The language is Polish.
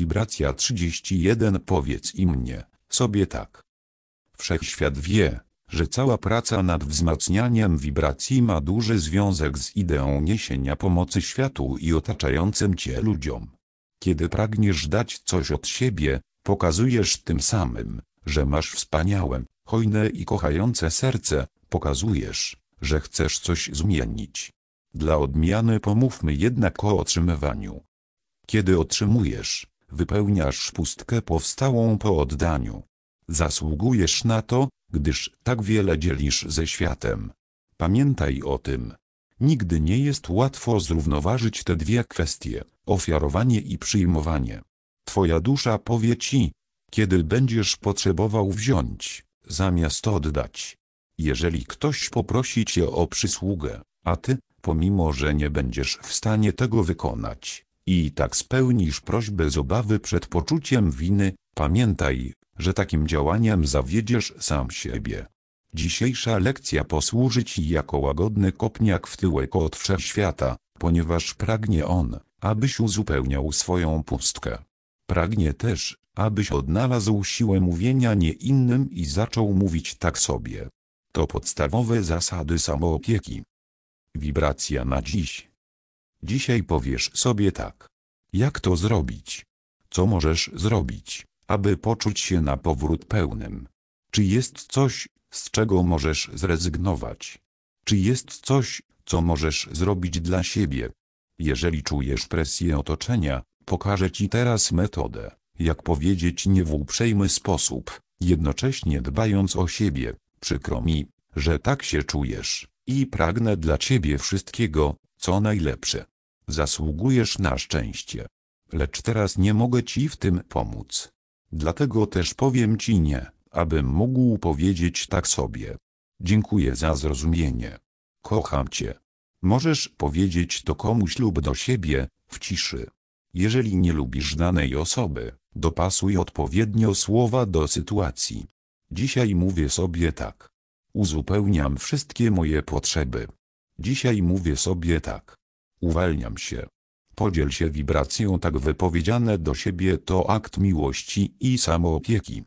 Wibracja 31 Powiedz i mnie, sobie tak. Wszechświat wie, że cała praca nad wzmacnianiem wibracji ma duży związek z ideą niesienia pomocy światu i otaczającym cię ludziom. Kiedy pragniesz dać coś od siebie, pokazujesz tym samym, że masz wspaniałe, hojne i kochające serce, pokazujesz, że chcesz coś zmienić. Dla odmiany pomówmy jednak o otrzymywaniu. Kiedy otrzymujesz, wypełniasz pustkę powstałą po oddaniu. Zasługujesz na to, gdyż tak wiele dzielisz ze światem. Pamiętaj o tym. Nigdy nie jest łatwo zrównoważyć te dwie kwestie, ofiarowanie i przyjmowanie. Twoja dusza powie ci, kiedy będziesz potrzebował wziąć, zamiast oddać. Jeżeli ktoś poprosi cię o przysługę, a ty, pomimo że nie będziesz w stanie tego wykonać, i tak spełnisz prośbę z obawy przed poczuciem winy, pamiętaj, że takim działaniem zawiedziesz sam siebie. Dzisiejsza lekcja posłuży Ci jako łagodny kopniak w tyłek od wszechświata, ponieważ pragnie on, abyś uzupełniał swoją pustkę. Pragnie też, abyś odnalazł siłę mówienia nie innym i zaczął mówić tak sobie. To podstawowe zasady samoopieki. Wibracja na dziś. Dzisiaj powiesz sobie tak. Jak to zrobić? Co możesz zrobić, aby poczuć się na powrót pełnym? Czy jest coś, z czego możesz zrezygnować? Czy jest coś, co możesz zrobić dla siebie? Jeżeli czujesz presję otoczenia, pokażę Ci teraz metodę, jak powiedzieć nie w uprzejmy sposób, jednocześnie dbając o siebie. Przykro mi, że tak się czujesz, i pragnę dla Ciebie wszystkiego, co najlepsze. Zasługujesz na szczęście. Lecz teraz nie mogę Ci w tym pomóc. Dlatego też powiem Ci nie, abym mógł powiedzieć tak sobie. Dziękuję za zrozumienie. Kocham Cię. Możesz powiedzieć to komuś lub do siebie, w ciszy. Jeżeli nie lubisz danej osoby, dopasuj odpowiednio słowa do sytuacji. Dzisiaj mówię sobie tak. Uzupełniam wszystkie moje potrzeby. Dzisiaj mówię sobie tak. Uwalniam się. Podziel się wibracją tak wypowiedziane do siebie to akt miłości i samoopieki.